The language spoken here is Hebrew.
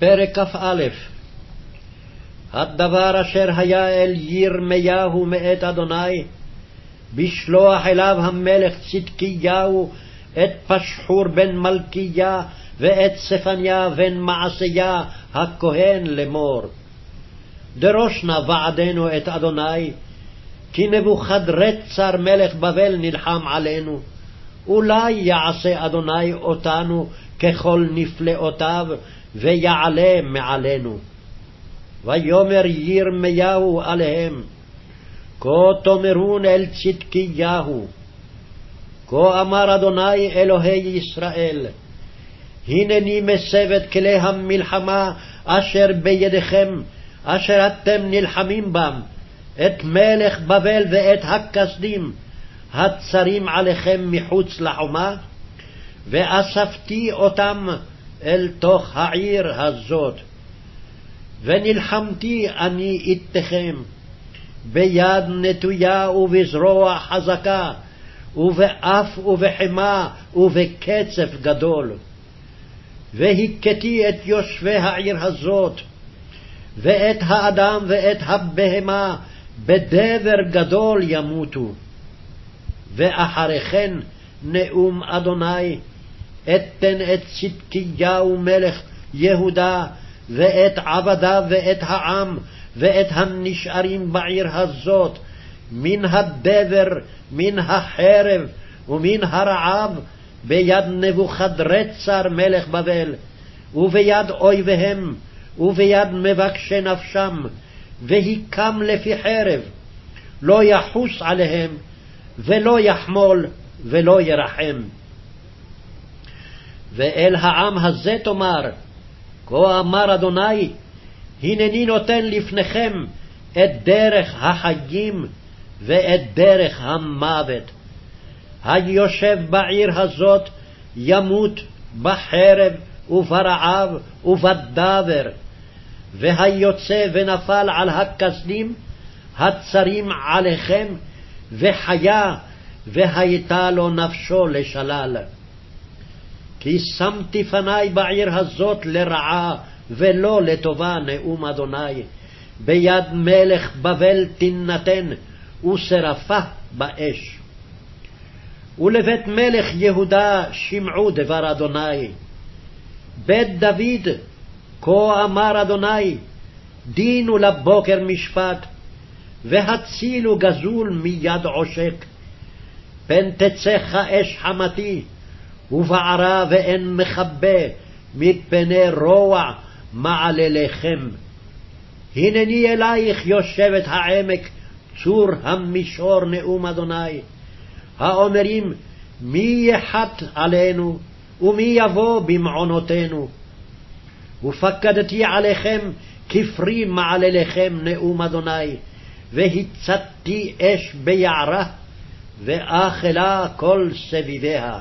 פרק כ"א הדבר אשר היה אל ירמיהו מאת אדוני, בשלוח אליו המלך צדקיהו את פשחור בן מלכיה ואת צפניה בן מעשיה הכהן לאמור. דרוש נא ועדנו את אדוני, כי נבוכדרצר מלך בבל נלחם עלינו. אולי יעשה אדוני אותנו ככל נפלאותיו, ויעלה מעלינו. ויאמר ירמיהו עליהם, כה תאמרון אל צדקיהו, כה אמר אדוני אלוהי ישראל, הנני מסב את כלי המלחמה אשר בידיכם, אשר אתם נלחמים בם, את מלך בבל ואת הכסדים, הצרים עליכם מחוץ לחומה, ואספתי אותם אל תוך העיר הזאת. ונלחמתי אני איתכם, ביד נטויה ובזרוע חזקה, ובאף ובחמה ובקצף גדול. והכיתי את יושבי העיר הזאת, ואת האדם ואת הבהמה בדבר גדול ימותו. ואחרי כן נאום אדוני, אתן את צדקיהו מלך יהודה, ואת עבדיו ואת העם, ואת הנשארים בעיר הזאת, מן הדבר, מן החרב ומן הרעב, ביד נבוכדרצר מלך בבל, וביד אויביהם, וביד מבקשי נפשם, והיקם לפי חרב, לא יחוס עליהם, ולא יחמול, ולא ירחם. ואל העם הזה תאמר, כה אמר אדוני, הנני נותן לפניכם את דרך החיים ואת דרך המוות. היושב בעיר הזאת ימות בחרב וברעב ובדבר, והיוצא ונפל על הכסדים, הצרים עליכם, וחיה, והייתה לו נפשו לשלל. כי שמתי פני בעיר הזאת לרעה ולא לטובה, נאום אדוני, ביד מלך בבל תינתן, ושרפה באש. ולבית מלך יהודה שמעו דבר אדוני. בית דוד, כה אמר אדוני, דינו לבוקר משפט, והצילו גזול מיד עושק. פן תצא אש חמתי, ובערה ואין מכבה, מפני רוע מעלליכם. הנני אלייך יושבת העמק, צור המישור נאום אדוני. האומרים, מי יחת עלינו, ומי יבוא במעונותינו? ופקדתי עליכם כפרי מעלליכם, נאום אדוני, והצתתי אש ביערה, ואכלה כל סביביה.